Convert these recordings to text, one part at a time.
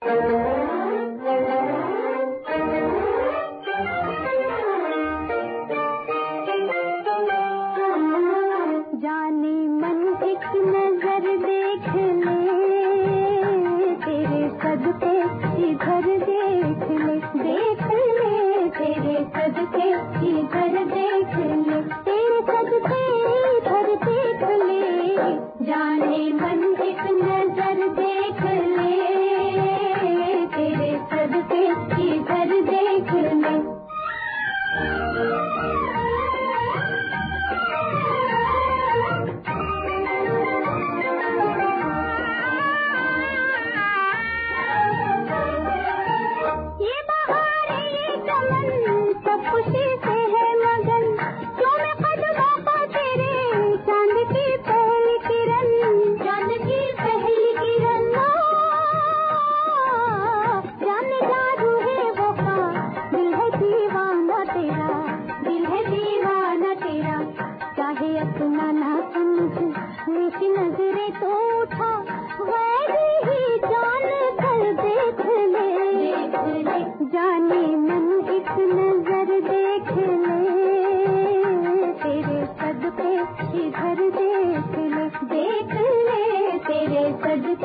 जाने मन एक नज़र देख ले, तेरे देख ले, देख देख ले। जाने मन एक नज़र देख ले।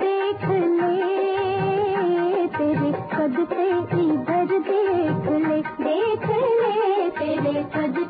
देख ले तेरे कद पे इधर देख ले देख ले तेरे कद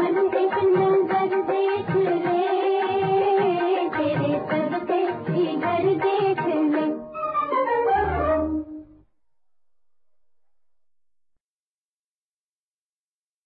मन के नज़र देख ले।